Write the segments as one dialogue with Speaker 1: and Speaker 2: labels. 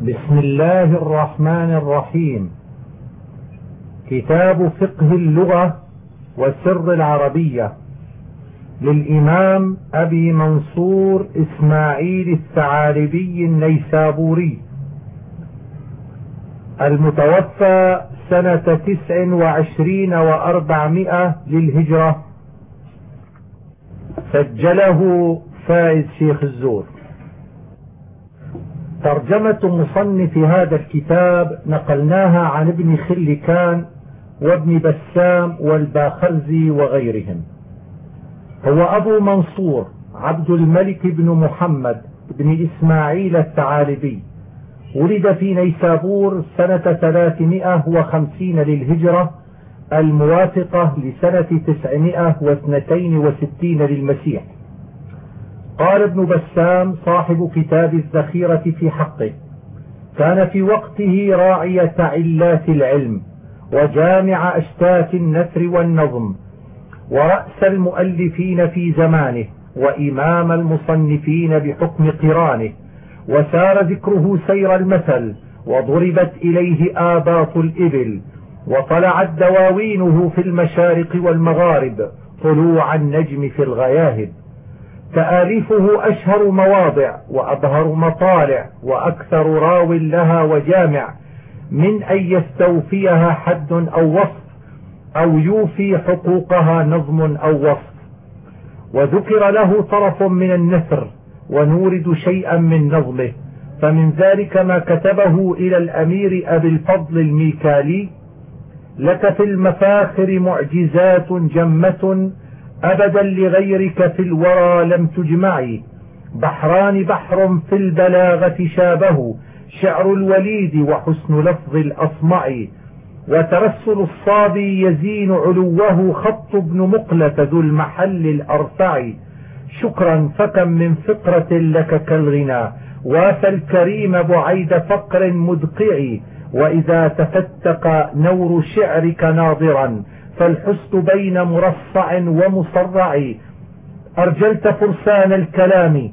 Speaker 1: بسم الله الرحمن الرحيم. كتاب فقه اللغة وسر العربية للإمام أبي منصور إسماعيل الثعالبي النيسابوري. المتوفى سنة تسع وعشرين وأربعمائة للهجرة. سجله فائز شيخ الزور. ترجمة مصنف هذا الكتاب نقلناها عن ابن خلكان وابن بسام والباخرزي وغيرهم. هو أبو منصور عبد الملك بن محمد بن إسماعيل الثعالبي. ولد في نيسابور سنة 350 للهجرة الموافقة لسنة 962 للمسيح. قال ابن بسام صاحب كتاب الذخيرة في حقه كان في وقته راعية علات العلم وجامع أشتات النثر والنظم ورأس المؤلفين في زمانه وإمام المصنفين بحكم قرانه وسار ذكره سير المثل وضربت إليه آباط الإبل وطلعت دواوينه في المشارق والمغارب طلوع النجم في الغياهب. تآليفه أشهر مواضع وأظهر مطالع وأكثر راو لها وجامع من أن يستوفيها حد أو وصف أو يوفي حقوقها نظم أو وصف. وذكر له طرف من النثر ونورد شيئا من نظمه فمن ذلك ما كتبه إلى الأمير أبي الفضل الميكالي لك في المفاخر معجزات جمة أبدا لغيرك في الورى لم تجمعي. بحران بحر في البلاغة شابه شعر الوليد وحسن لفظ الأصمع. وترسل الصابي يزين علوه خط ابن مقلة ذو المحل الأرفع. شكرا فكم من فقرة لك كالغنى. وافى الكريم بعيد فقر مدقع. وإذا تفتق نور شعرك ناظرا. فالحسن بين مرصع ومصرع. أرجلت فرسان الكلام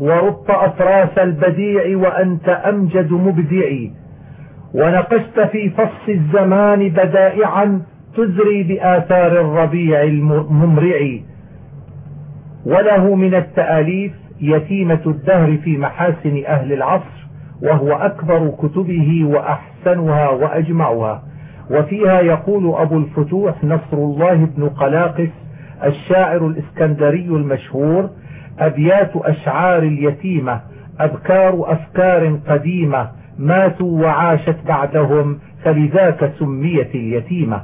Speaker 1: ورط أفراس البديع وأنت أمجد مبدع. ونقشت في فص الزمان بدائعا تزري بآثار الربيع الممرع. وله من التآليف يتيمة الدهر في محاسن أهل العصر وهو أكبر كتبه وأحسنها وأجمعها. وفيها يقول أبو الفتوح نصر الله بن قلاقس الشاعر الإسكندري المشهور أبيات أشعار اليتيمة أبكار أفكار قديمة ماتوا وعاشت بعدهم فلذاك سميت اليتيمة.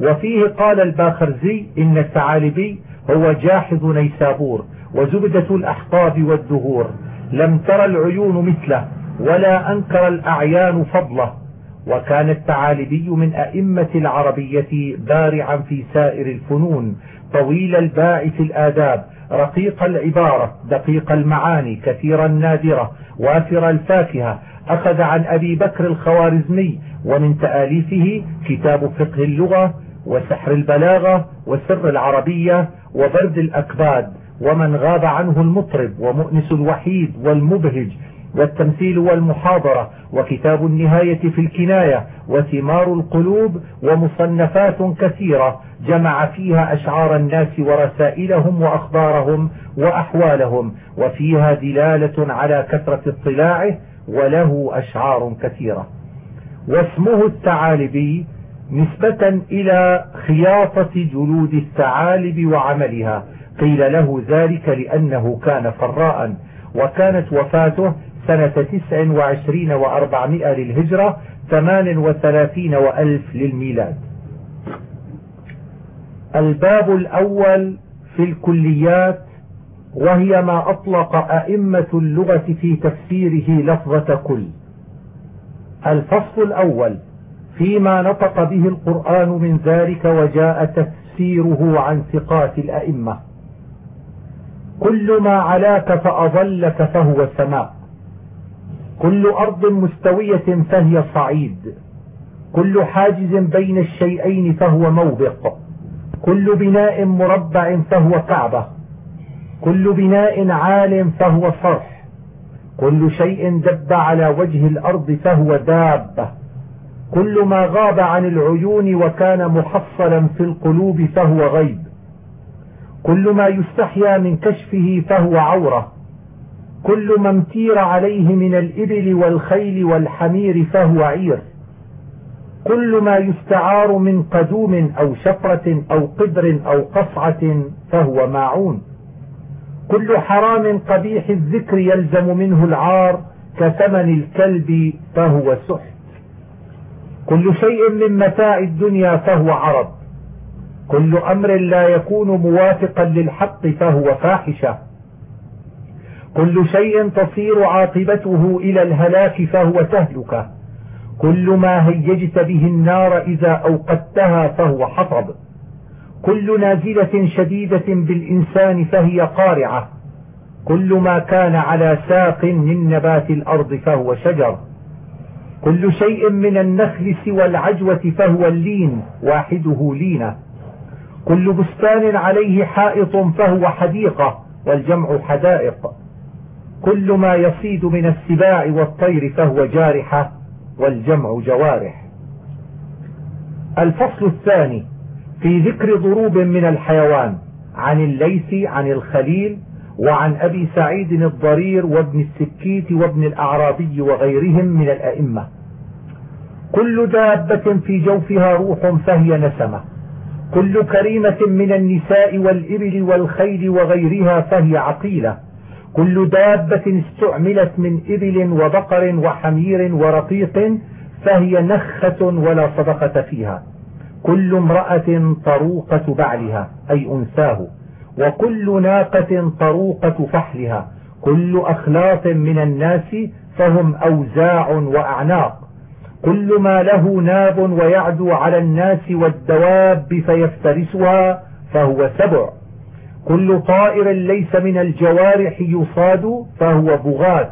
Speaker 1: وفيه قال الباخرزي إن الثعالبي هو جاحظ نيسابور وزبدة الأحقاب والدهور. لم تر العيون مثله ولا أنكر الأعيان فضله. وكان الثعالبي من أئمة العربية بارعا في سائر الفنون طويل الباع في الآداب رقيق العبارة دقيق المعاني كثير النادرة وافر الفاكهة. أخذ عن أبي بكر الخوارزمي ومن تآليفه كتاب فقه اللغة وسحر البلاغة وسر العربية وبرد الأكباد ومن غاب عنه المطرب ومؤنس الوحيد والمبهج. والتمثيل والمحاضرة وكتاب النهاية في الكناية وثمار القلوب ومصنفات كثيرة جمع فيها أشعار الناس ورسائلهم وأخبارهم وأحوالهم وفيها دلالة على كثرة اطلاعه وله أشعار كثيرة. واسمه الثعالبي نسبة إلى خياطة جلود الثعالب وعملها. قيل له ذلك لأنه كان فراء وكانت وفاته سنة تسع وعشرين وأربعمائة للهجرة ثمان وثلاثين وألف للميلاد. الباب الأول في الكليات وهي ما أطلق أئمة اللغة في تفسيره لفظة كل. الفصل الأول فيما نطق به القرآن من ذلك وجاء تفسيره عن ثقات الأئمة. كل ما علاك فأظلك فهو سماء كل أرض مستوية فهي صعيد. كل حاجز بين الشيئين فهو موبق. كل بناء مربع فهو كعبة. كل بناء عال فهو صرح. كل شيء دب على وجه الأرض فهو دابة. كل ما غاب عن العيون وكان محصلا في القلوب فهو غيب. كل ما يستحيا من كشفه فهو عورة. كل ما امتير عليه من الإبل والخيل والحمير فهو عير. كل ما يستعار من قدوم أو شفرة أو قدر أو قصعة فهو ماعون كل حرام قبيح الذكر يلزم منه العار كثمن الكلب فهو سحت. كل شيء من متاع الدنيا فهو عرض. كل أمر لا يكون موافقا للحق فهو فاحشة. كل شيء تصير عاقبته إلى الهلاك فهو تهلكة كل ما هيجت به النار إذا أوقدتها فهو حطب. كل نازلة شديدة بالإنسان فهي قارعة. كل ما كان على ساق من نبات الأرض فهو شجر. كل شيء من النخل سوى العجوة فهو اللين واحدة لينة. كل بستان عليه حائط فهو حديقة والجمع حدائق. كل ما يصيد من السباع والطير فهو جارحة والجمع جوارح. الفصل الثاني في ذكر ضروب من الحيوان عن الليث عن الخليل وعن أبي سعيد الضرير وابن السكيت وابن الأعرابي وغيرهم من الأئمة. كل دابة في جوفها روح فهي نسمة. كل كريمة من النساء والإبل والخيل وغيرها فهي عقيلة. كل دابة استعملت من إبل وبقر وحمير ورقيق فهي نخة ولا صدقة فيها. كل امرأة طروقة بعلها أي أنثاه. وكل ناقة طروقة فحلها. كل أخلاط من الناس فهم أوزاع وأعناق. كل ما له ناب ويعدو على الناس والدواب فيفترسها فهو سبع. كل طائر ليس من الجوارح يصاد فهو بغاث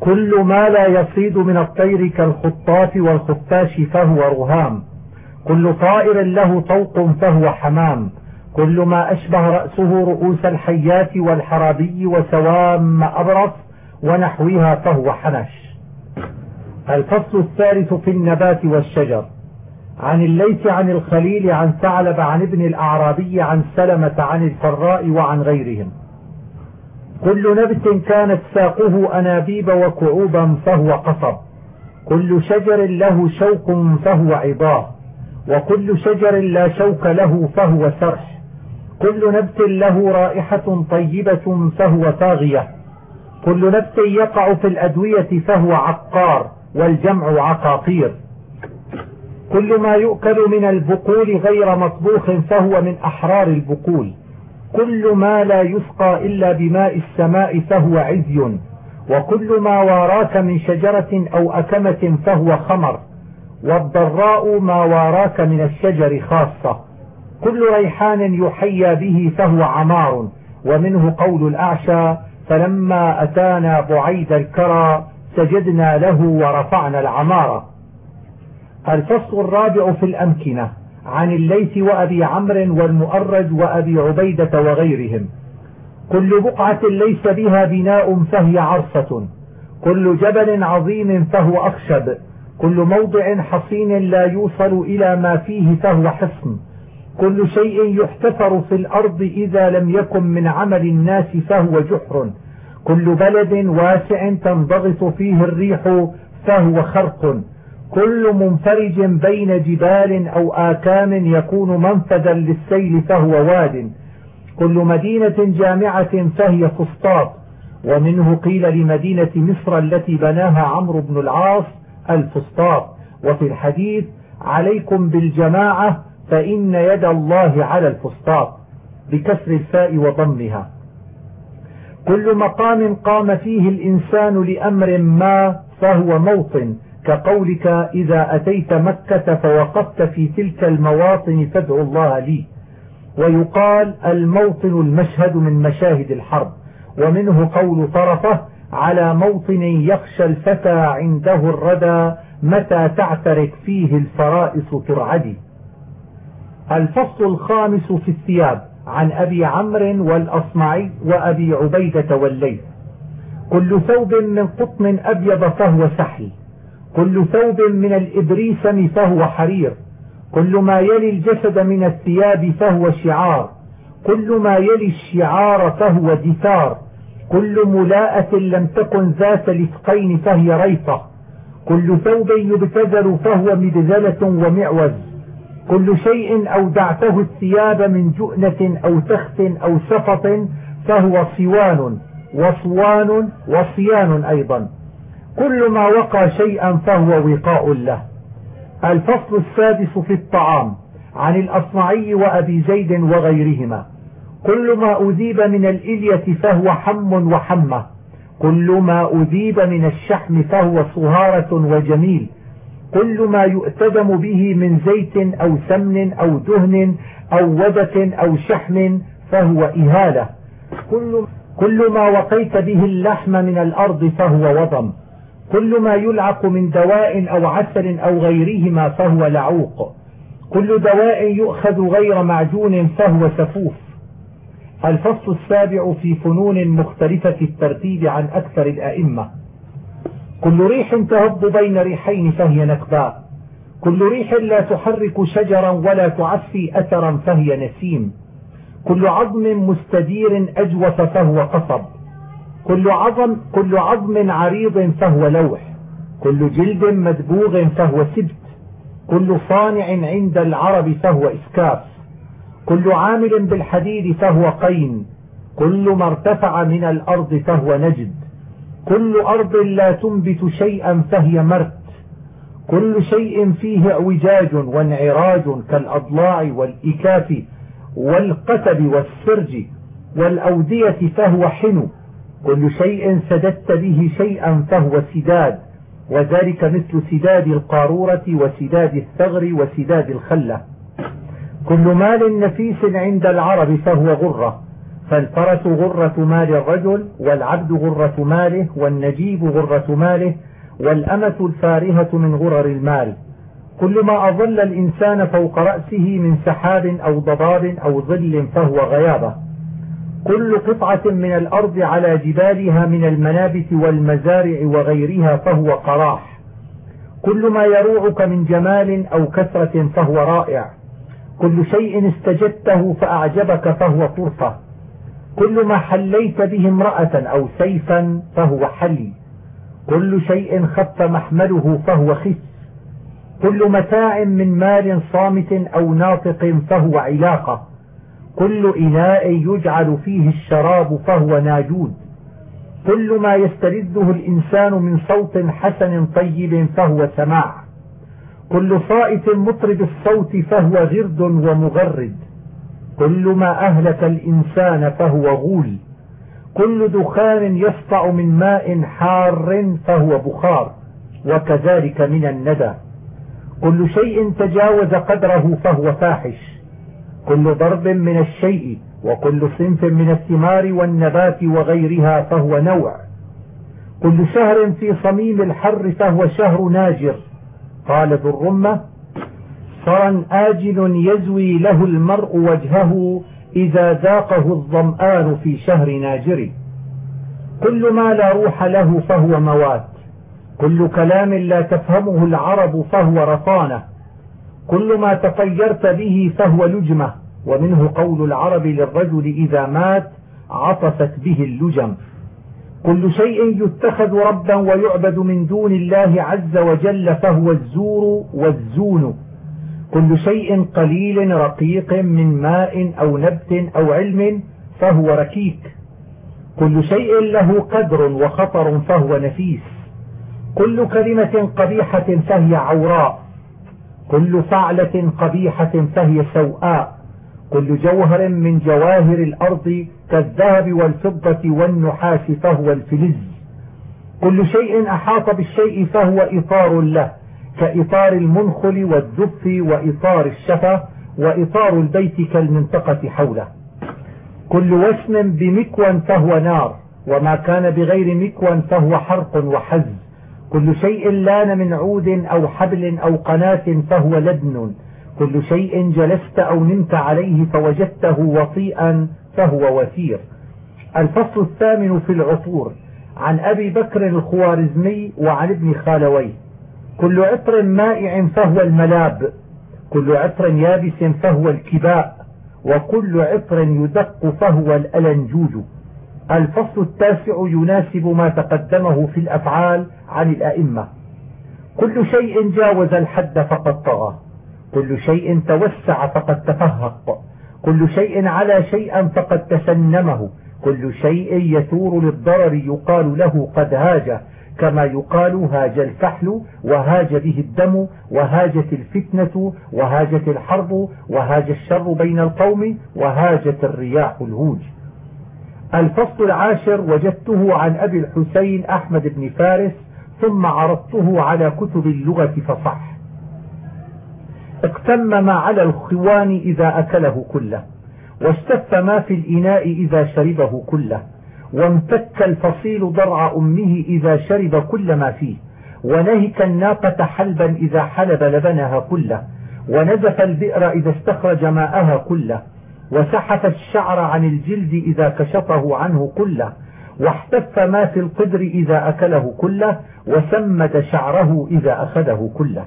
Speaker 1: كل ما لا يصيد من الطير كالخطاف والخفاش فهو رهام. كل طائر له طوق فهو حمام. كل ما أشبه رأسه رؤوس الحيات والحرابي وسوام أبرص ونحوها فهو حنش. الفصل الثالث في النبات والشجر. عن الليث عن الخليل عن ثعلب عن ابن الأعرابي عن سلمة عن الفراء وعن غيرهم. كل نبت كانت ساقه أنابيب وكعوبا فهو قصب. كل شجر له شوك فهو عضاه وكل شجر لا شوك له فهو سرح. كل نبت له رائحة طيبة فهو طاغية. كل نبت يقع في الأدوية فهو عقار والجمع عقاقير. كل ما يؤكل من البقول غير مطبوخ فهو من أحرار البقول. كل ما لا يسقى إلا بماء السماء فهو عزي. وكل ما واراك من شجرة أو أكمة فهو خمر. والضراء ما واراك من الشجر خاصة. كل ريحان يحيى به فهو عمار. ومنه قول الأعشى فلما أتانا بعيد الكرى سجدنا له ورفعنا العمارة الفصل الرابع في الأمكنة عن الليث وأبي عمرو والمؤرج وأبي عبيدة وغيرهم. كل بقعة ليس بها بناء فهي عرصة. كل جبل عظيم فهو أخشب. كل موضع حصين لا يوصل إلى ما فيه فهو حصن. كل شيء يحتفر في الأرض إذا لم يكن من عمل الناس فهو جحر. كل بلد واسع تنضغط فيه الريح فهو خرق. كل منفرج بين جبال أو آكام يكون منفذا للسيل فهو واد. كل مدينة جامعة فهي فسطاط. ومنه قيل لمدينة مصر التي بناها عمرو بن العاص الفسطاط. وفي الحديث عليكم بالجماعة فإن يد الله على الفسطاط بكسر الفاء وضمها. كل مقام قام فيه الإنسان لأمر ما فهو موطن. كقولك إذا أتيت مكة فوقفت في تلك المواطن فادعو الله لي. ويقال الموطن المشهد من مشاهد الحرب ومنه قول طرفة على موطن يخشى الفتى عنده الردى متى تعترك فيه الفرائس ترعدي. الفصل الخامس في الثياب عن أبي عمرو والأصمعي وأبي عبيدة والليث. كل ثوب من قطن أبيض فهو سحل كل ثوب من الإبريسم فهو حرير. كل ما يلي الجسد من الثياب فهو شعار. كل ما يلي الشعار فهو دثار. كل ملاءة لم تكن ذات لفقين فهي ريطة كل ثوب يبتذل فهو مبذلة ومعوز. كل شيء أودعته الثياب من جؤنة أو تخت أو سفط فهو صوان. وصوان وصيان أيضا. كل ما وقى شيئا فهو وقاء له. الفصل السادس في الطعام عن الأصمعي وأبي زيد وغيرهما. كل ما أذيب من الإلية فهو حم وحمة. كل ما أذيب من الشحم فهو صهارة وجميل. كل ما يؤتدم به من زيت أو سمن أو دهن أو ودة أو شحم فهو إهالة. كل, كل ما وقيت به اللحم من الأرض فهو وضم. كل ما يلعق من دواء أو عسل أو غيرهما فهو لعوق. كل دواء يؤخذ غير معجون فهو سفوف. الفصل السابع في فنون مختلفة الترتيب عن أكثر الأئمة. كل ريح تهب بين ريحين فهي نكباء كل ريح لا تحرك شجرا ولا تعفي أثرا فهي نسيم. كل عظم مستدير أجوف فهو قصب. كل عظم, كل عظم عريض فهو لوح. كل جلد مدبوغ فهو سبت. كل صانع عند العرب فهو إسكاف. كل عامل بالحديد فهو قين. كل ما ارتفع من الأرض فهو نجد. كل أرض لا تنبت شيئا فهي مرت. كل شيء فيه اعوجاج وانعراج كالأضلاع والإكاف والقتب والسرج والأودية فهو حنو. كل شيء سددت به شيئا فهو سداد وذلك مثل سداد القارورة وسداد الثغر وسداد الخلة. كل مال نفيس عند العرب فهو غرة فالفرس غرة مال الرجل والعبد غرة ماله والنجيب غرة ماله والأمة الفارهة من غرر المال. كل ما أظل الإنسان فوق رأسه من سحاب أو ضباب أو ظل فهو غيابة. كل قطعة من الأرض على جبالها من المنابت والمزارع وغيرها فهو قراح. كل ما يروعك من جمال أو كثرة فهو رائع. كل شيء استجدته فأعجبك فهو طرفة. كل ما حليت به امرأة أو سيفا فهو حلي. كل شيء خف محمله فهو خس. كل متاع من مال صامت أو ناطق فهو علاقة. كل إناء يجعل فيه الشراب فهو ناجود كل ما يسترده الإنسان من صوت حسن طيب فهو سماع. كل صائت مطرب الصوت فهو غرد ومغرد. كل ما أهلك الإنسان فهو غول. كل دخان يسطع من ماء حار فهو بخار. وكذلك من الندى. كل شيء تجاوز قدره فهو فاحش. كل ضرب من الشيء وكل صنف من الثمار والنبات وغيرها فهو نوع. كل شهر في صميم الحر فهو شهر ناجر. قال ذو الرمة صرا آجل يزوي له المرء وجهه إذا ذاقه الظمآن في شهر ناجر. كل ما لا روح له فهو موات. كل كلام لا تفهمه العرب فهو رطانة كل ما تطيرت به فهو لجمة ومنه قول العرب للرجل إذا مات عطفت به اللجم. كل شيء يتخذ ربا ويعبد من دون الله عز وجل فهو الزور والزون. كل شيء قليل رقيق من ماء أو نبت أو علم فهو ركيك. كل شيء له قدر وخطر فهو نفيس. كل كلمة قبيحة فهي عوراء. كل فعلة قبيحة فهي سوءاء. كل جوهر من جواهر الأرض كالذهب والفضة والنحاس فهو الفلز. كل شيء أحاط بالشيء فهو إطار له كإطار المنخل والدف وإطار الشفة وإطار البيت كالمنطقة حوله. كل وسم بمكوى فهو نار وما كان بغير مكوى فهو حرق وحز. كل شيء لأن من عود أو حبل أو قناة فهو لدن. كل شيء جلست أو نمت عليه فوجدته وطيئا فهو وثير. الفصل الثامن في العطور. عن أبي بكر الخوارزمي وعن ابن خالويه. كل عطر مائع فهو الملاب. كل عطر يابس فهو الكباء. وكل عطر يدق فهو الألنجوج. الفصل التاسع يناسب ما تقدمه في الأفعال عن الأئمة. كل شيء جاوز الحد فقد طغى. كل شيء توسع فقد تفهق. كل شيء على شيئا فقد تسنمه. كل شيء يثور للضرر يقال له قد هاج كما يقال هاج الفحل وهاج به الدم وهاجت الفتنة وهاجت الحرب وهاج الشر بين القوم وهاجت الرياح الهوج. الفصل العاشر وجدته عن أبي الحسين أحمد بن فارس ثم عرضته على كتب اللغة فصح. اقتم ما على الخوان إذا أكله كله واستف ما في الإناء إذا شربه كله وامتك الفصيل ضرع أمه إذا شرب كل ما فيه ونهك الناقة حلبا إذا حلب لبنها كله ونزف البئر إذا استخرج ماءها كله وسحف الشعر عن الجلد إذا كشفه عنه كله واحتف ما في القدر إذا أكله كله وسمد شعره إذا أخذه كله.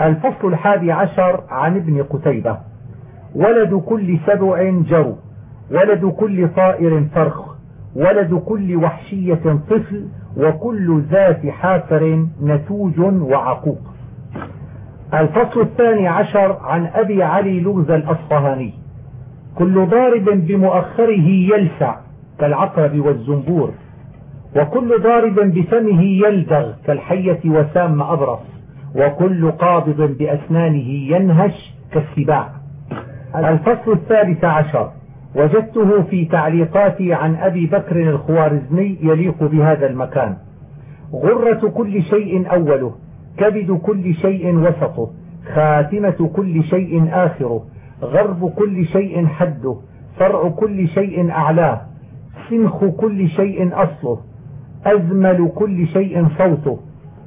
Speaker 1: الفصل الحادي عشر عن ابن قتيبة. ولد كل سبع جرو ولد كل طائر فرخ ولد كل وحشية طفل وكل ذات حافر نتوج وعقوق. الفصل الثاني عشر عن أبي علي لغز الأصفهاني. كل ضارب بمؤخره يلسع كالعقرب والزنبور وكل ضارب بفمه يلدغ كالحية وسام أبرص وكل قابض بأسنانه ينهش كالسباع. الفصل الثالث عشر. وجدته في تعليقاتي عن أبي بكر الخوارزمي يليق بهذا المكان. غرة كل شيء أوله كبد كل شيء وسطه خاتمة كل شيء آخره. غرب كل شيء حده فرع كل شيء أعلاه سنخ كل شيء أصله أزمل كل شيء صوته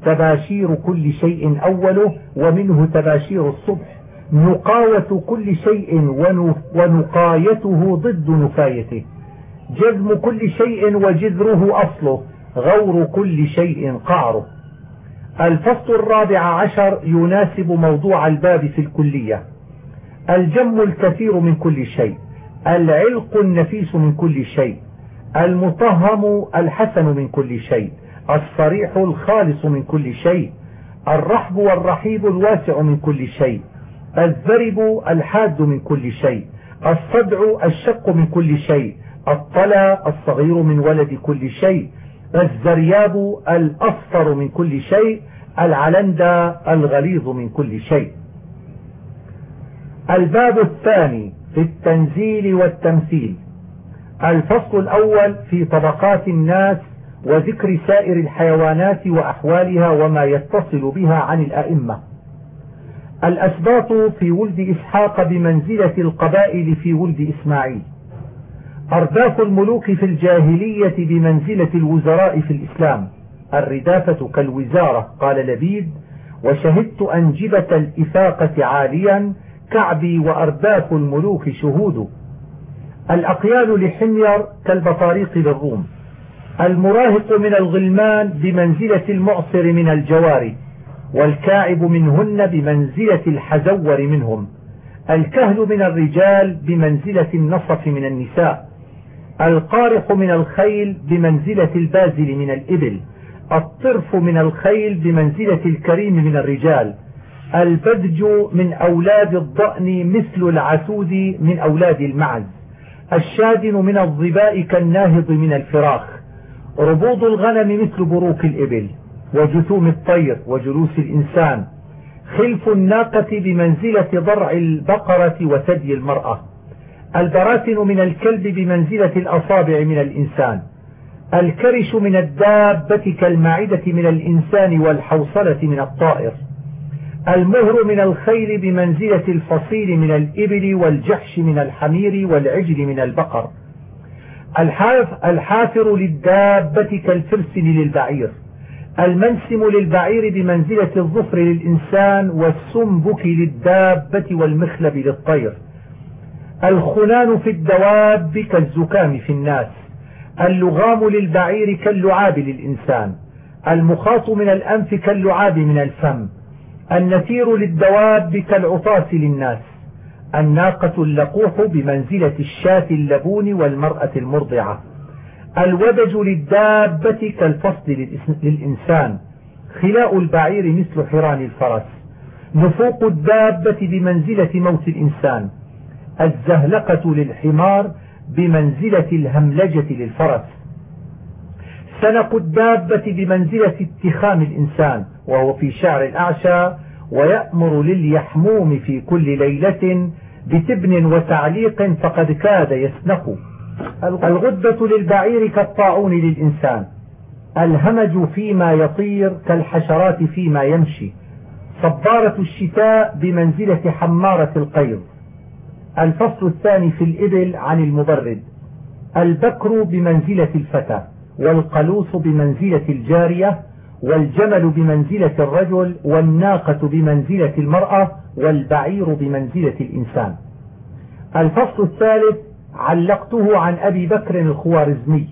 Speaker 1: تباشير كل شيء أوله ومنه تباشير الصبح نقاوة كل شيء ونقايته ضد نفايته. جذم كل شيء وجذره أصله غور كل شيء قعره. الفصل الرابع عشر يناسب موضوع الباب في الكلية. الجم الكثير من كل شيء العلق النفيس من كل شيء المطهم الحسن من كل شيء الصريح الخالص من كل شيء الرحب والرحيب الواسع من كل شيء الذرب الحاد من كل شيء الصدع الشق من كل شيء الطلا الصغير من ولد كل شيء الزرياب الأصفر من كل شيء العلندة الغليظ من كل شيء. الباب الثاني في التنزيل والتمثيل. الفصل الأول في طبقات الناس وذكر سائر الحيوانات وأحوالها وما يتصل بها عن الأئمة. الأسباط في ولد إسحاق بمنزلة القبائل في ولد إسماعيل. أرداف الملوك في الجاهلية بمنزلة الوزراء في الإسلام. الردافة كالوزارة قال لبيد. وشهدت أنجبة الإفاقة عاليا كعبي وأرداف الملوك شهود. الأقيال لحمير كالبطاريق للروم. المراهق من الغلمان بمنزلة المعصر من الجواري والكاعب منهن بمنزلة الحزور منهم. الكهل من الرجال بمنزلة النصف من النساء. القارح من الخيل بمنزلة البازل من الإبل. الطرف من الخيل بمنزلة الكريم من الرجال. البدج من أولاد الضأن مثل العسود من أولاد المعز الشادن من الظباء كالناهض من الفراخ ربوض الغنم مثل بروك الإبل وجثوم الطير وجلوس الإنسان خلف الناقة بمنزلة ضرع البقرة وثدي المرأة البراتن من الكلب بمنزلة الأصابع من الإنسان الكرش من الدابة كالمعدة من الإنسان والحوصلة من الطائر. المهر من الخيل بمنزلة الفصيل من الإبل والجحش من الحمير والعجل من البقر. الحافر للدابة كالفرسل للبعير. المنسم للبعير بمنزلة الظفر للإنسان والسنبك للدابة والمخلب للطير. الخنان في الدواب كالزكام في الناس. اللغام للبعير كاللعاب للإنسان. المخاط من الأنف كاللعاب من الفم. النتير للدواب كالعطاس للناس الناقة اللقوح بمنزلة الشاة اللبون والمرأة المرضعة الودج للدابة كالفصل للإنسان خلاء البعير مثل حران الفرس نفوق الدابة بمنزلة موت الإنسان الزهلقة للحمار بمنزلة الهملجة للفرس سنق الدابة بمنزلة اتخام الإنسان وهو في شعر الأعشى ويأمر لليحموم في كل ليلة بتبن وتعليق فقد كاد يسنق. الغدة. للبعير كالطاعون للإنسان. الهمج فيما يطير كالحشرات فيما يمشي. صبارة الشتاء بمنزلة حمارة القيض الفصل الثاني في الإبل عن المبرد. البكر بمنزلة الفتى والقلوص بمنزلة الجارية. والجمل بمنزلة الرجل والناقة بمنزلة المرأة والبعير بمنزلة الإنسان. الفصل الثالث علقته عن أبي بكر الخوارزمي.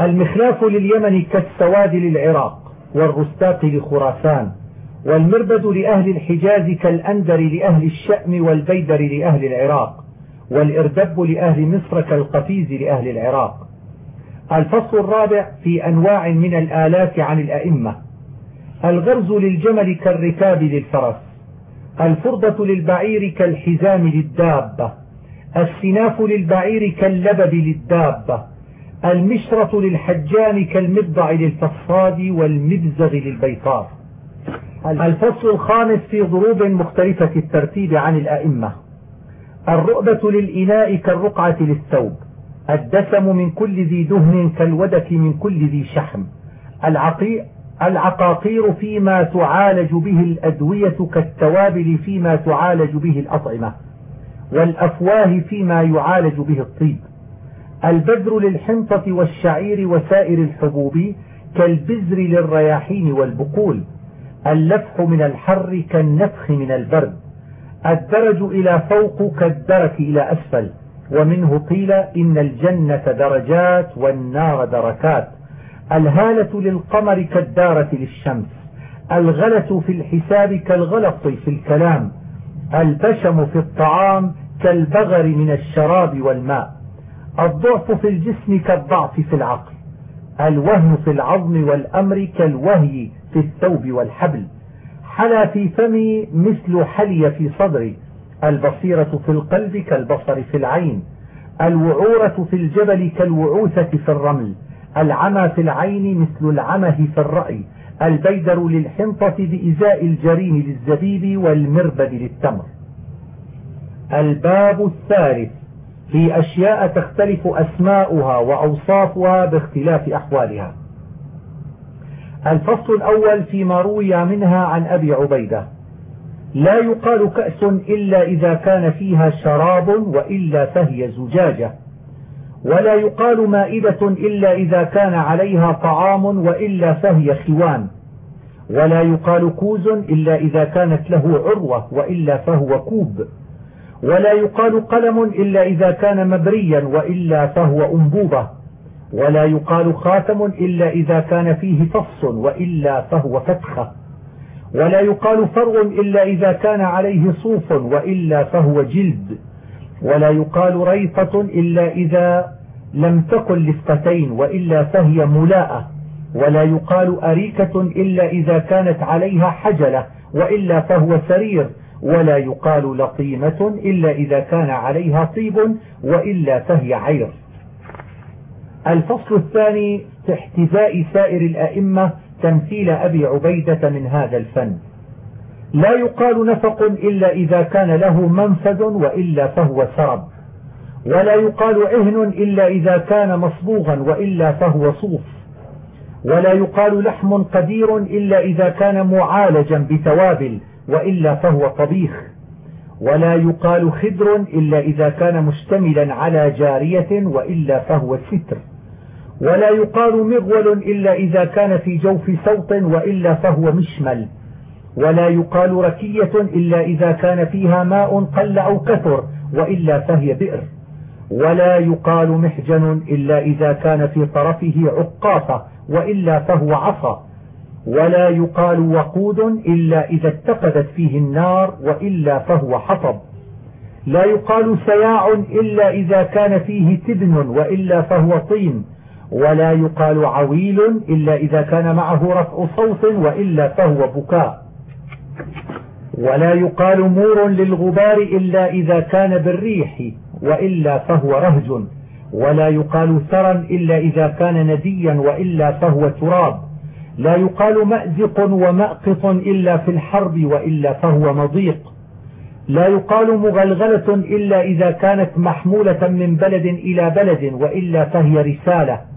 Speaker 1: المخلاف لليمن كالسواد للعراق والرستاق لخراسان والمربد لأهل الحجاز كالأندر لأهل الشأم والبيدر لأهل العراق والإردب لأهل مصر كالقفيز لأهل العراق. الفصل الرابع في أنواع من الآلات عن الأئمة. الغرز للجمل كالركاب للفرس. الفرضة للبعير كالحزام للدابة. السناف للبعير كاللبب للدابة. المشرة للحجان كالمبضع للفصاد والمبزغ للبيطار الفصل الخامس في ضروب مختلفة الترتيب عن الأئمة. الرؤبة للإناء كالرقعة للثوب. الدسم من كل ذي دهن كالودك من كل ذي شحم. العقاقير فيما تعالج به الأدوية كالتوابل فيما تعالج به الأطعمة والأفواه فيما يعالج به الطيب. البذر للحنطة والشعير وسائر الحبوب كالبزر للرياحين والبقول. اللفح من الحر كالنفخ من البرد. الدرج إلى فوق كالدرك إلى أسفل. ومنه قيل إن الجنة درجات والنار دركات. الهالة للقمر كالدارة للشمس. الغلة في الحساب كالغلط في الكلام. البشم في الطعام كالبغر من الشراب والماء. الضعف في الجسم كالضعف في العقل. الوهن في العظم والأمر كالوهي في الثوب والحبل. حلى في فمي مثل حلي في صدري. البصيرة في القلب كالبصر في العين الوعورة في الجبل كالوعوثة في الرمل العمى في العين مثل العمه في الرأي البيدر للحنطة بإزاء الجرين للزبيب والمربد للتمر. الباب الثالث في أشياء تختلف أسماؤها وأوصافها باختلاف أحوالها. الفصل الأول فيما روي منها عن أبي عبيدة. لا يقال كأس إلا إذا كان فيها شراب وإلا فهي زجاجة. ولا يقال مائدة إلا إذا كان عليها طعام وإلا فهي خوان. ولا يقال كوز إلا إذا كانت له عروة وإلا فهو كوب. ولا يقال قلم إلا إذا كان مبريا وإلا فهو أنبوبة. ولا يقال خاتم إلا إذا كان فيه فص وإلا فهو فتخة. ولا يقال فرغ إلا إذا كان عليه صوف وإلا فهو جلد. ولا يقال ريطة إلا إذا لم تكن لفتين وإلا فهي ملاءة. ولا يقال أريكة إلا إذا كانت عليها حجلة وإلا فهو سرير. ولا يقال لطيمة إلا إذا كان عليها طيب وإلا فهي عير. الفصل الثاني في احتذاء سائر الأئمة تمثيل أبي عبيدة من هذا الفن. لا يقال نفق إلا إذا كان له منفذ وإلا فهو سرب. ولا يقال عهن إلا إذا كان مصبوغا وإلا فهو صوف. ولا يقال لحم قدير إلا إذا كان معالجا بتوابل وإلا فهو طبيخ ولا يقال خدر إلا إذا كان مشتملا على جارية وإلا فهو ستر. ولا يقال مغول إلا إذا كان في جوف سوط وإلا فهو مشمل. ولا يقال ركية إلا إذا كان فيها ماء قل أو كثر وإلا فهي بئر. ولا يقال محجن إلا إذا كان في طرفه عقافة وإلا فهو عصا. ولا يقال وقود إلا إذا اتقدت فيه النار وإلا فهو حطب. لا يقال سياع إلا إذا كان فيه تبن وإلا فهو طين. ولا يقال عويل إلا إذا كان معه رفع صوت وإلا فهو بكاء. ولا يقال مور للغبار إلا إذا كان بالريح وإلا فهو رهج. ولا يقال ثرا إلا إذا كان نديا وإلا فهو تراب. لا يقال مأزق ومأقط إلا في الحرب وإلا فهو مضيق. لا يقال مغلغلة إلا إذا كانت محمولة من بلد إلى بلد وإلا فهي رسالة.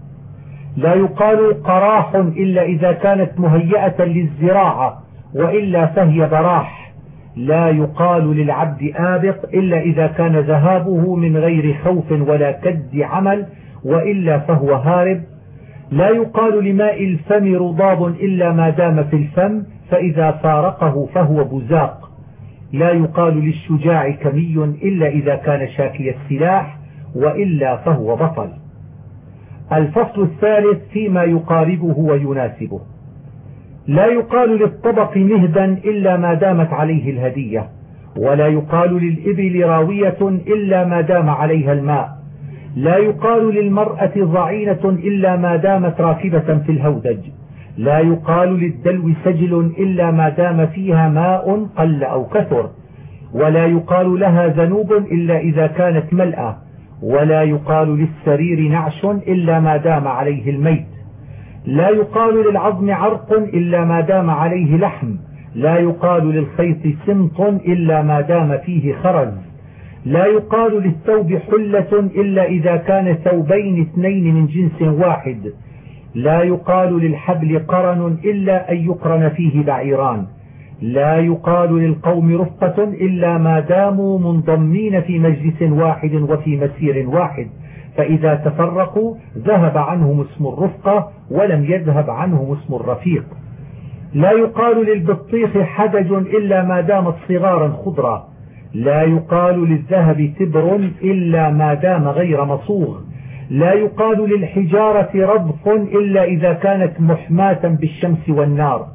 Speaker 1: لا يقال قراح إلا إذا كانت مهيئة للزراعة وإلا فهي براح. لا يقال للعبد آبق إلا إذا كان ذهابه من غير خوف ولا كد عمل وإلا فهو هارب. لا يقال لماء الفم رضاب إلا ما دام في الفم فإذا فارقه فهو بزاق. لا يقال للشجاع كمي إلا إذا كان شاكي السلاح وإلا فهو بطل. الفصل الثالث فيما يقاربه ويناسبه. لا يقال للطبق مهدا إلا ما دامت عليه الهدية ولا يقال للإبل راوية إلا ما دام عليها الماء لا يقال للمرأة ضعينة إلا ما دامت راكبة في الهودج لا يقال للدلو سجل إلا ما دام فيها ماء قل أو كثر ولا يقال لها ذنوب إلا إذا كانت ملأة. ولا يقال للسرير نعش إلا ما دام عليه الميت. لا يقال للعظم عرق إلا ما دام عليه لحم. لا يقال للخيط سمط إلا ما دام فيه خرز. لا يقال للثوب حلة إلا إذا كان ثوبين اثنين من جنس واحد. لا يقال للحبل قرن إلا أن يقرن فيه بعيران. لا يقال للقوم رفقة إلا ما داموا منضمين في مجلس واحد وفي مسير واحد. فإذا تفرقوا ذهب عنهم اسم الرفقة ولم يذهب عنهم اسم الرفيق. لا يقال للبطيخ حدج إلا ما دامت صغارا خضرا. لا يقال للذهب تبر إلا ما دام غير مصوغ. لا يقال للحجارة رضف إلا إذا كانت محماة بالشمس والنار.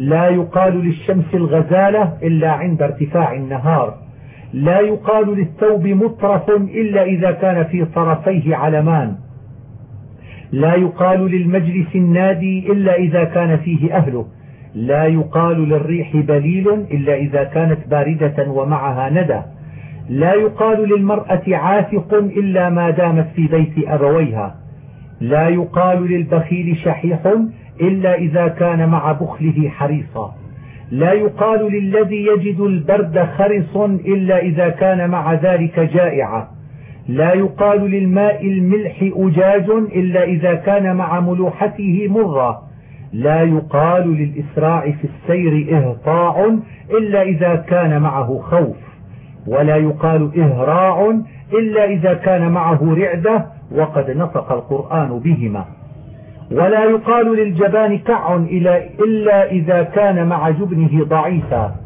Speaker 1: لا يقال للشمس الغزالة إلا عند ارتفاع النهار. لا يقال للثوب مطرف إلا إذا كان في طرفيه علمان. لا يقال للمجلس النادي إلا إذا كان فيه أهله. لا يقال للريح بليل إلا إذا كانت باردة ومعها ندى. لا يقال للمرأة عاتق إلا ما دامت في بيت أبويها. لا يقال للبخيل شحيح إلا إذا كان مع بخله حريصا. لا يقال للذي يجد البرد خرص إلا إذا كان مع ذلك جائعا. لا يقال للماء الملح أجاج إلا إذا كان مع ملوحته مرة. لا يقال للإسراع في السير إهطاع إلا إذا كان معه خوف. ولا يقال إهراع إلا إذا كان معه رعدة وقد نطق القرآن بهما. ولا يقال للجبان كع إلا إذا كان مع جبنه ضعيفا.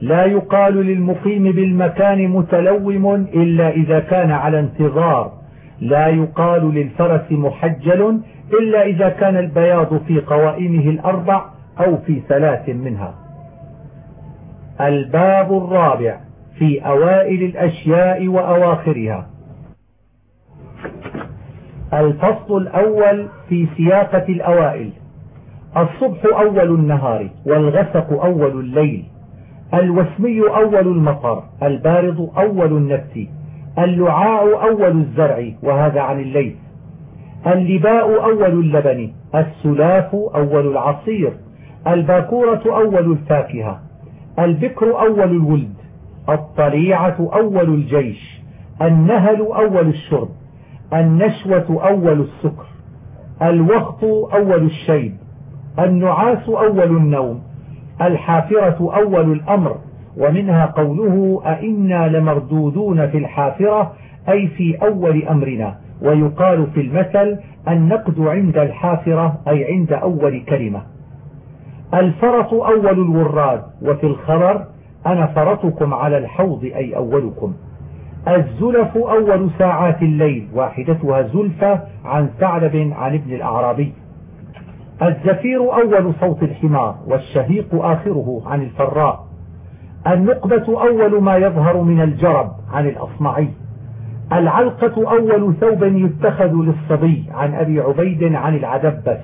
Speaker 1: لا يقال للمقيم بالمكان متلوم إلا إذا كان على انتظار. لا يقال للفرس محجل إلا إذا كان البياض في قوائمه الأربع أو في ثلاث منها. الباب الرابع في أوائل الأشياء وأواخرها. الفصل الأول في سياقة الأوائل. الصبح أول النهار والغسق أول الليل. الوسمي أول المطر. البارض أول النفس. اللعاء أول الزرع وهذا عن الليل اللباء أول اللبن. السلاف أول العصير. الباكورة أول الفاكهة. البكر أول الولد. الطليعة أول الجيش. النهل أول الشرب. النشوة أول السكر الوخط أول الشيب النعاس أول النوم الحافرة أول الأمر ومنها قوله أئنا لمردودون في الحافرة أي في أول أمرنا. ويقال في المثل النقد عند الحافرة أي عند أول كلمة. الفرط أول الوراد وفي الخبر أنا فرطكم على الحوض أي أولكم. الزلف أول ساعات الليل واحدتها زلفة عن ثعلب عن ابن الأعرابي. الزفير أول صوت الحمار والشهيق آخره عن الفراء. النقبة أول ما يظهر من الجرب عن الأصمعي. العلقة أول ثوب يتخذ للصبي عن أبي عبيد عن العدبس.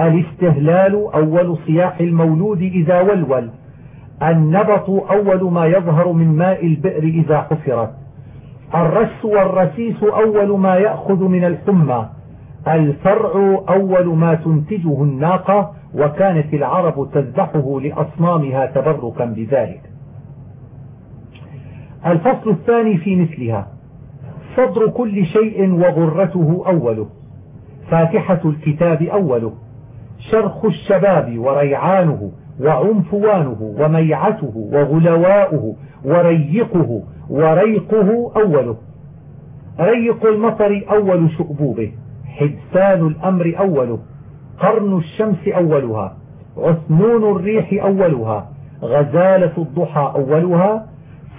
Speaker 1: الاستهلال أول صياح المولود إذا ولول. النبط أول ما يظهر من ماء البئر إذا حفرت. الرس والرسيس أول ما يأخذ من الحمى. الفرع أول ما تنتجه الناقة وكانت العرب تذبحه لأصنامها تبركا بذلك. الفصل الثاني في مثلها. صدر كل شيء وغرته أوله. فاتحة الكتاب أوله. شرخ الشباب وريعانه. وعنفوانه وميعته وغلواؤه وريقه وريقه أوله. ريق المطر أول شؤبوبه حدثان الأمر أوله. قرن الشمس أولها عثمون الريح أولها غزالة الضحى أولها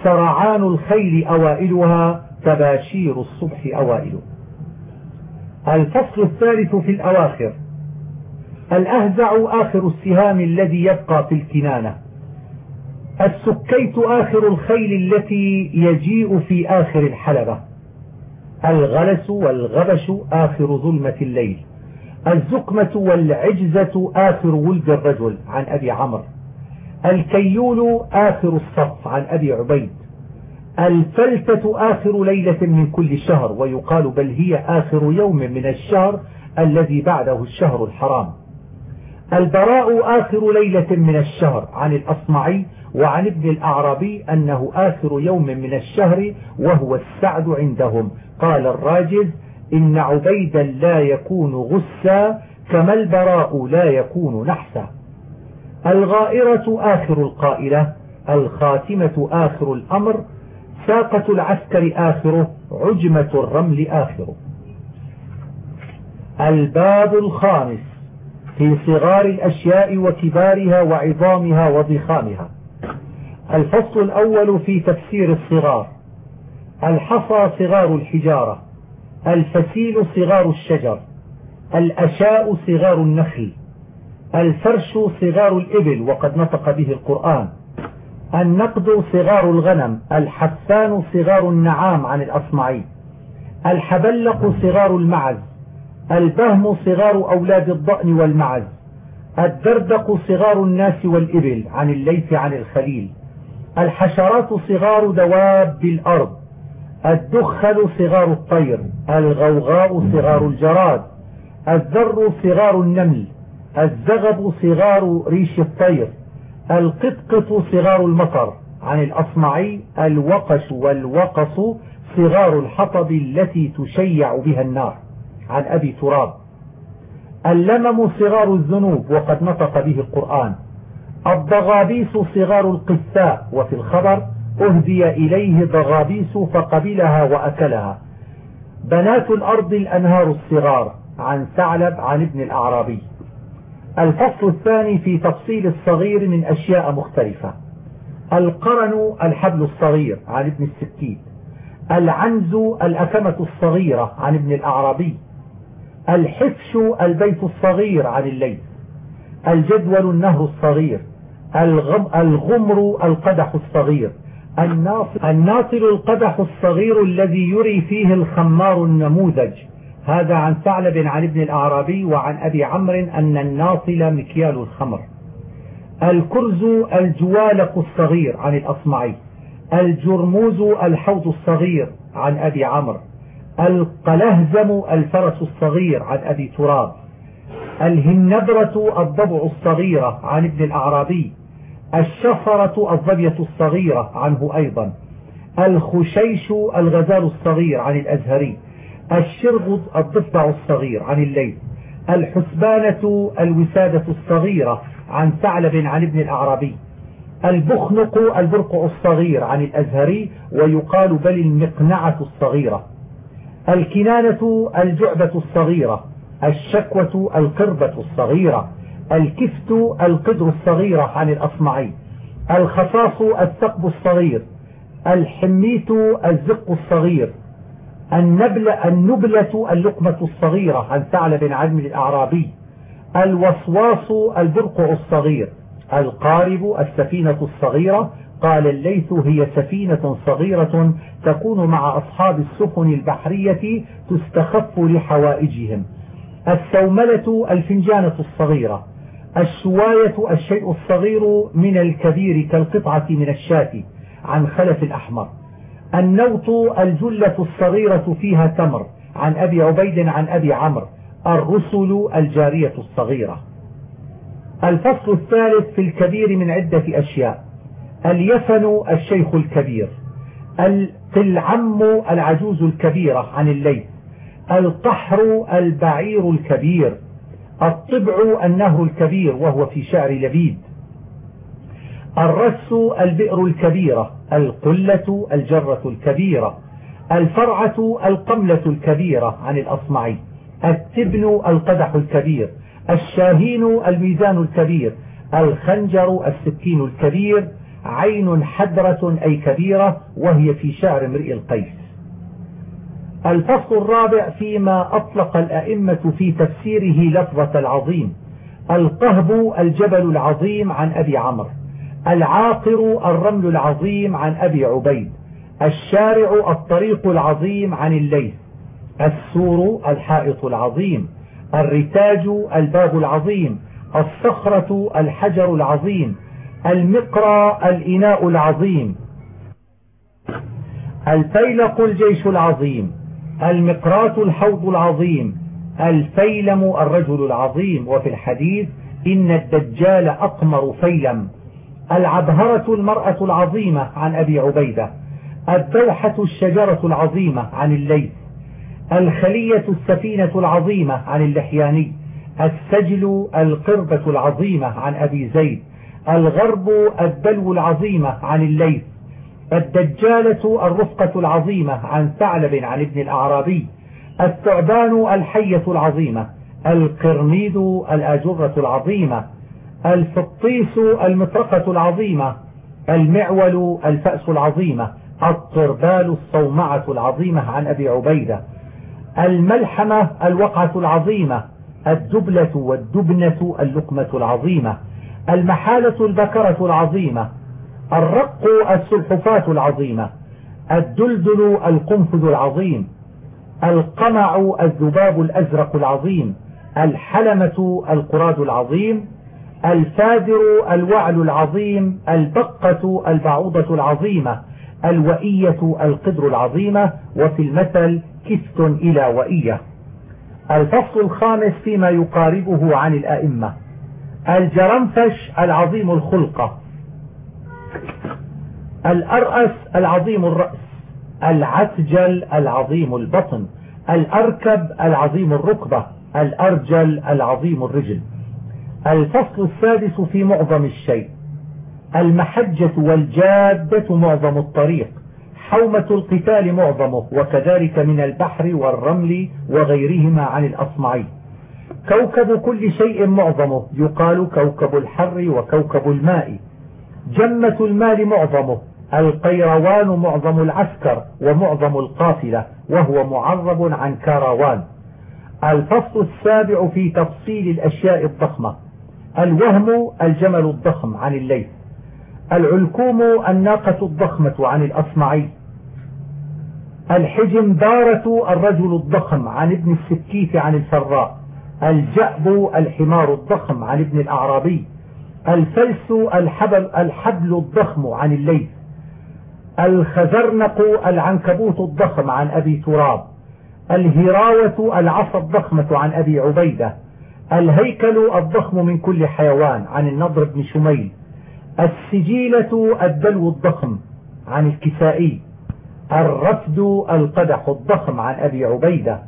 Speaker 1: سرعان الخيل أوائلها تباشير الصبح أوائله. الفصل الثالث في الأواخر. الأهزع آخر السهام الذي يبقى في الكنانة. السكيت آخر الخيل التي يجيء في آخر الحلبة. الغلس والغبش آخر ظلمة الليل. الزكمة والعجزة آخر ولد الرجل عن أبي عمرو. الكيول آخر الصف عن أبي عبيد. الفلتة آخر ليلة من كل شهر ويقال بل هي آخر يوم من الشهر الذي بعده الشهر الحرام. البراء آخر ليلة من الشهر. عن الأصمعي وعن ابن الأعرابي أنه آخر يوم من الشهر وهو السعد عندهم. قال الراجز إن عبيدا لا يكون غسا كما البراء لا يكون نحسا. الغائرة آخر القائلة الخاتمة آخر الأمر ساقة العسكر آخره عجمة الرمل آخره. الباب الخامس. في صغار الأشياء وكبارها وعظامها وضخامها. الفصل الأول في تفسير الصغار. الحصى صغار الحجارة. الفسيل صغار الشجر. الأشاء صغار النخل. الفرش صغار الإبل وقد نطق به القرآن. النقد صغار الغنم. الحسان صغار النعام عن الأصمعي. الحبلق صغار المعز. البهم صغار أولاد الضأن والمعز. الدردق صغار الناس والإبل عن الليث عن الخليل. الحشرات صغار دواب الأرض. الدخل صغار الطير. الغوغاء صغار الجراد. الذر صغار النمل. الزغب صغار ريش الطير. القطقط صغار المطر. عن الأصمعي الوقش والوقص صغار الحطب التي تشيع بها النار. عن أبي تراب. اللمم صغار الذنوب وقد نطق به القرآن. الضغابيس صغار القساء وفي الخبر أهدي إليه ضغابيس فقبلها وأكلها. بنات الأرض الأنهار الصغار عن ثعلب عن ابن الأعرابي. الفصل الثاني في تفصيل الصغير من أشياء مختلفة. القرن الحبل الصغير عن ابن السكين. العنز الأكمة الصغيرة عن ابن الأعرابي. الحفش البيت الصغير عن الليل الجدول النهر الصغير الغمر القدح الصغير الناصل القدح الصغير الذي يري فيه الخمار النموذج. هذا عن ثعلب عن ابن الأعرابي وعن أبي عمرو أن الناصل مكيال الخمر. الكرز الجوالق الصغير عن الأصمعي. الجرموز الحوض الصغير عن أبي عمرو. القلهزم الفرس الصغير عن أبي تراب. الهنبرة الضبع الصغيرة عن ابن الأعرابي. الشفرة الظبية الصغيرة عنه أيضا. الخشيش الغزال الصغير عن الأزهري. الشرغض الضفدع الصغير عن الليل. الحسبانة الوسادة الصغيرة عن ثعلب عن ابن الأعرابي. البخنق البرقع الصغير عن الأزهري ويقال بل المقنعة الصغيرة. الكنانة الجعبة الصغيرة الشكوة القربة الصغيرة الكفت القدر الصغيرة عن الأصمعي الخصاص الثقب الصغير الحميت الزق الصغير النبلة, النبلة اللقمة الصغيرة عن ثعلب عدم الأعرابي الوصواص البرقع الصغير القارب السفينة الصغيرة قال الليث هي سفينة صغيرة تكون مع أصحاب السفن البحرية تستخف لحوائجهم. السوملة الفنجانة الصغيرة. الشواية الشيء الصغير من الكبير كالقطعة من الشاة عن خلف الأحمر. النوط الجلة الصغيرة فيها تمر عن أبي عبيد عن أبي عمرو. الرسل الجارية الصغيرة. الفصل الثالث في الكبير من عدة أشياء. اليفن الشيخ الكبير العم العجوز الكبيرة عن الليل القحر البعير الكبير الطبع النهر الكبير وهو في شعر لبيد الرس البئر الكبيرة القلة الجرة الكبيرة الفرعة القملة الكبيرة عن الأصمعي التبن القدح الكبير الشاهين الميزان الكبير الخنجر السكين الكبير عين حدرة أي كبيرة وهي في شعر امرئ القيس. الفصل الرابع فيما أطلق الأئمة في تفسيره لفظة العظيم. القهب الجبل العظيم عن أبي عمرو. العاقر الرمل العظيم عن أبي عبيد. الشارع الطريق العظيم عن الليث. السور الحائط العظيم. الرتاج الباب العظيم. الصخرة الحجر العظيم. المقرى الإناء العظيم. الفيلق الجيش العظيم. المقرات الحوض العظيم. الفيلم الرجل العظيم. وفي الحديث إن الدجال أقمر فيلم. العبهرة المرأة العظيمة عن أبي عبيدة. الدوحة الشجرة العظيمة عن الليث. الخلية السفينة العظيمة عن اللحياني. السجل القربة العظيمة عن أبي زيد. الغرب الدلو العظيمة عن الليث الدجالة الرفقة العظيمة عن ثعلب عن ابن الأعرابي الثعبان الحية العظيمة القرميد الآجرة العظيمة الفطيس المطرقة العظيمة المعول الفأس العظيمة الطربال الصومعة العظيمة عن أبي عبيدة الملحمة الوقعة العظيمة الدبلة والدبنة اللقمة العظيمة. المحالة البكرة العظيمة الرق السلحفاة العظيمة الدلدل القنفذ العظيم القمع الذباب الأزرق العظيم الحلمة القراد العظيم الفاذر الوعل العظيم البقة البعوضة العظيمة الوئية القدر العظيمة وفي المثل كست إلى وئية. الفصل الخامس فيما يقاربه عن الأئمة. الجرنفش العظيم الخلقة. الأرأس العظيم الرأس. العتجل العظيم البطن. الأركب العظيم الركبة. الأرجل العظيم الرجل. الفصل السادس في معظم الشيء. المحجة والجادة معظم الطريق. حومة القتال معظمه وكذلك من البحر والرمل وغيرهما عن الأصمعي كوكب كل شيء معظمه يقال كوكب الحر وكوكب الماء. جمة المال معظمه القيروان معظم العسكر ومعظم القافلة وهو معرب عن كاروان. الفصل السابع في تفصيل الأشياء الضخمة. الوهم الجمل الضخم عن الليل. العلكوم الناقة الضخمة عن الأصمعي. الحجم دارة الرجل الضخم عن ابن السكيت عن الفراء. الجأب الحمار الضخم عن ابن الأعرابي الفلس الحبل, الحبل الضخم عن الليث الخزرنق العنكبوت الضخم عن أبي تراب الهراوة العصا الضخمة عن أبي عبيدة الهيكل الضخم من كل حيوان عن النضر بن شميل السجيلة الدلو الضخم عن الكسائي الرفد القدح الضخم عن أبي عبيدة.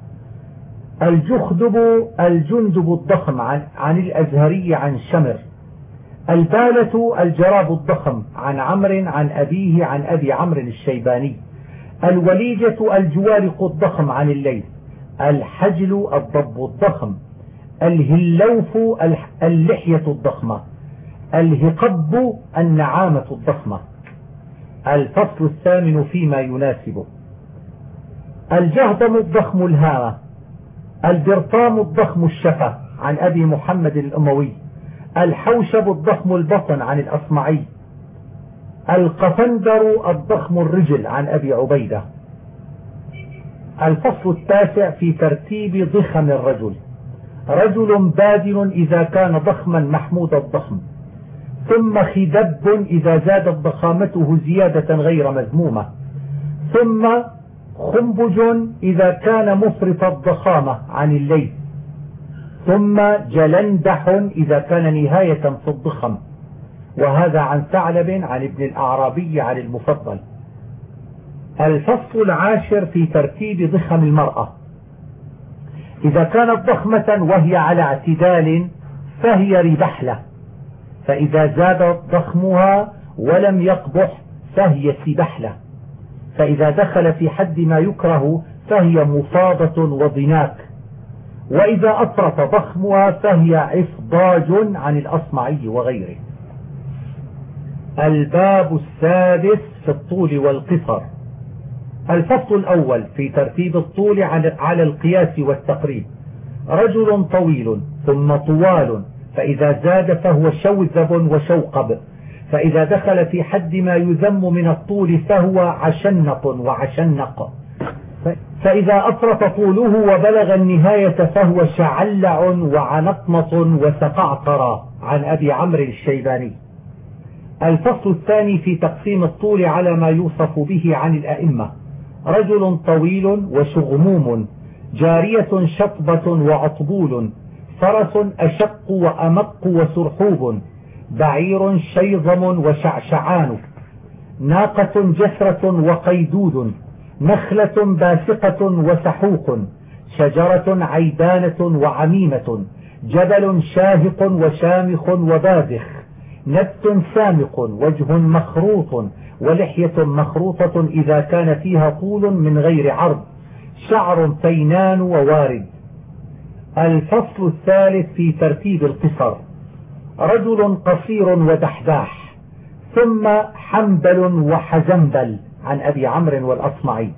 Speaker 1: الجخدب الجندب الضخم عن, عن الأزهري عن شمر. البالة الجراب الضخم عن عمر عن أبيه عن أبي عمرو الشيباني. الوليجة الجوارق الضخم عن الليل. الحجل الضب الضخم. الهلوف اللحية الضخمة. الهقب النعامة الضخمة. الفصل الثامن فيما يناسبه الجهضم الضخم الهامة. البرطام الضخم الشفة عن أبي محمد الأموي. الحوشب الضخم البطن عن الأصمعي. القفندر الضخم الرجل عن أبي عبيدة. الفصل التاسع في ترتيب ضخم الرجل. رجل بادن إذا كان ضخما محمود الضخم. ثم خدب إذا زادت ضخامته زيادة غير مذمومة. ثم خنبج إذا كان مفرط الضخامة عن الليل. ثم جلندح إذا كان نهاية في الضخم. وهذا عن ثعلب عن ابن الأعرابي عن المفضل. الفصل العاشر في ترتيب ضخم المرأة. إذا كانت ضخمة وهي على اعتدال فهي ربحلة فإذا زاد ضخمها ولم يقبح فهي سبحلة فإذا دخل في حد ما يكره فهي مفاضة وضناك. وإذا أفرط ضخمها فهي عفضاج عن الأصمعي وغيره. الباب السادس في الطول والقصر. الفصل الأول في ترتيب الطول على القياس والتقريب. رجل طويل ثم طوال فإذا زاد فهو شوذب وشوقب. فإذا دخل في حد ما يذم من الطول فهو عشنق وعشنق. فإذا أفرط طوله وبلغ النهاية فهو شعلع وعنقمط وسقعقر عن أبي عمرو الشيباني. الفصل الثاني في تقسيم الطول على ما يوصف به عن الأئمة. رجل طويل وشغموم. جارية شطبة وعطبول. فرس أشق وأمق وسرحوب. بعير شيظم وشعشعان ناقة جسرة وقيدود نخلة باسقة وسحوق شجرة عيدانة وعميمة جبل شاهق وشامخ وباذخ نبت سامق وجه مخروط ولحية مخروطة إذا كان فيها طول من غير عرض شعر فينان ووارد. الفصل الثالث في ترتيب القصر. رجل قصير ودحداح ثم حنبل وحزنبل عن أبي عمرو والأصمعي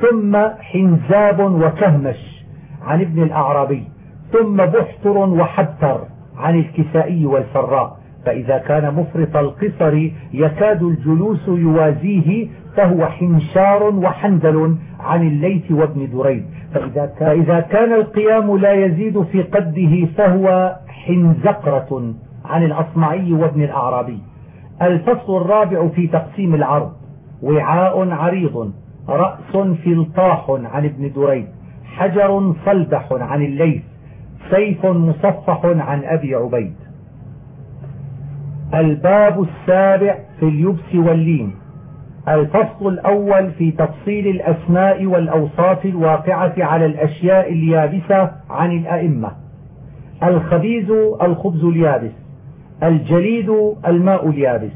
Speaker 1: ثم حنزاب وكهمش عن ابن الأعرابي ثم بحتر وحبتر عن الكسائي والفراء فإذا كان مفرط القصر يكاد الجلوس يوازيه فهو حنشار وحندل عن الليث وابن دريد فإذا فإذا كان القيام لا يزيد في قده فهو حنزقرة. عن الأصمعي وابن الأعرابي. الفصل الرابع في تقسيم العرض وعاء عريض رأس فلطاح عن ابن دريد حجر صلبح عن الليث سيف مصفح عن أبي عبيد. الباب السابع في اليبس واللين. الفصل الأول في تفصيل الأسماء والأوصاف الواقعة على الأشياء اليابسة عن الأئمة. الخبيز الخبز اليابس. الجليد الماء اليابس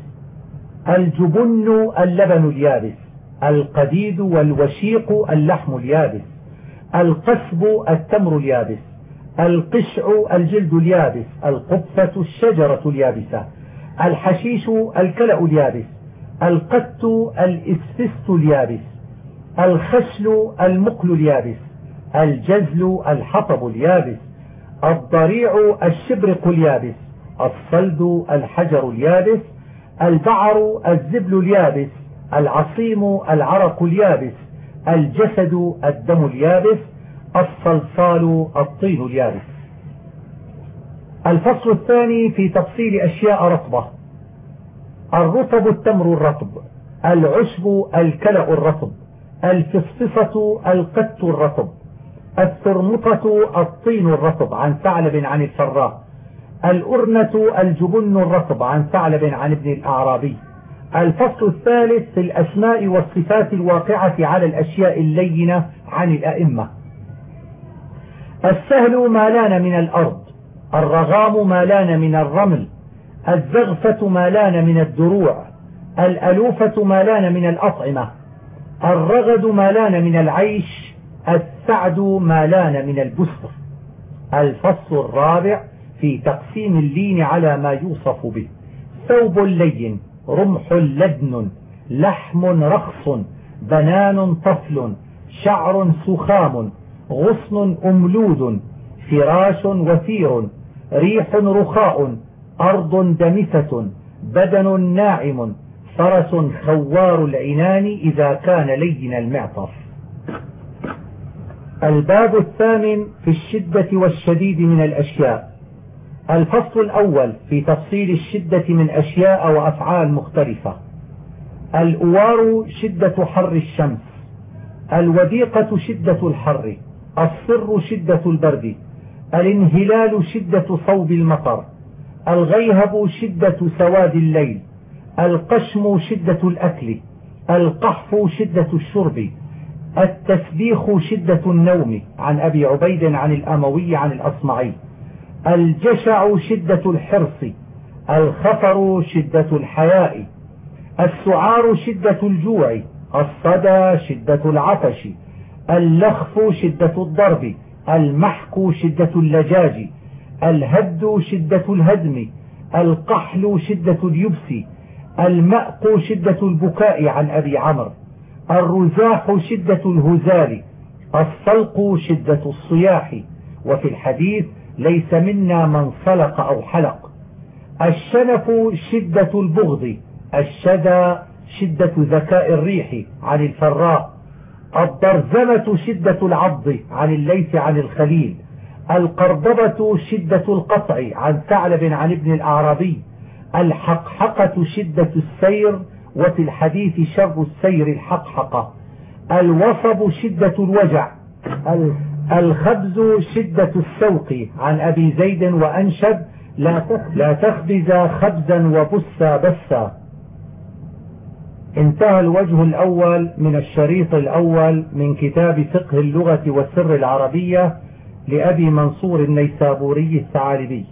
Speaker 1: الجبن اللبن اليابس القديد والوشيق اللحم اليابس القسب التمر اليابس القشع الجلد اليابس القفة الشجرة اليابسة الحشيش الكلأ اليابس القت الإسفست اليابس الخشل المقل اليابس الجزل الحطب اليابس الضريع الشبرق اليابس. الصلد الحجر اليابس البعر الزبل اليابس العصيم العرق اليابس الجسد الدم اليابس الصلصال الطين اليابس. الفصل الثاني في تفصيل أشياء رطبة. الرطب التمر الرطب العشب الكلأ الرطب الفصفصة القت الرطب الثرمطة الطين الرطب. عن ثعلب عن الفراء. الأرنة الجبن الرطب عن ثعلب عن ابن الأعرابي. الفصل الثالث في الأسماء والصفات الواقعة على الأشياء اللينة عن الأئمة. السهل ما لأن من الأرض الرغام ما لأن من الرمل الزغفة ما لأن من الدروع الألوفة ما لأن من الأطعمة الرغد ما لأن من العيش السعد ما لأن من البسر الفصل الرابع في تقسيم اللين على ما يوصف به. ثوب لين رمح لدن لحم رخص بنان طفل شعر سخام غصن أملود فراش وثير ريح رخاء أرض دمثة بدن ناعم فرس خوار العنان إذا كان لين المعطف. الباب الثامن في الشدة والشديد من الأشياء. الفصل الأول في تفصيل الشدة من أشياء وأفعال مختلفة. الأوار شدة حر الشمس الوديقة شدة الحر الصر شدة البرد الانهلال شدة صوب المطر الغيهب شدة سواد الليل القشم شدة الأكل القحف شدة الشرب التسبيخ شدة النوم عن أبي عبيد عن الأموي عن الأصمعي. الجشع شدة الحرص الخفر شدة الحياء السعار شدة الجوع الصدى شدة العطش اللخف شدة الضرب المحك شدة اللجاج الهد شدة الهدم القحل شدة اليبس المأق شدة البكاء عن أبي عمرو الرزاح شدة الهزال الصلق شدة الصياح. وفي الحديث ليس منا من صلق أو حلق. الشنف شدة البغض الشدى شدة ذكاء الريح عن الفراء الضرزمة شدة العض عن الليث عن الخليل القرضبة شدة القطع عن ثعلب عن ابن الأعرابي الحقحقة شدة السير وفي الحديث شر السير الحقحقة الوصب شدة الوجع الخبز شدة السوق. عن أبي زيد وأنشب لا تخبز. خبزا وبسا بسا. انتهى الوجه الأول من الشريط الأول من كتاب فقه اللغة والسر العربية لأبي منصور النيسابوري الثعالبي.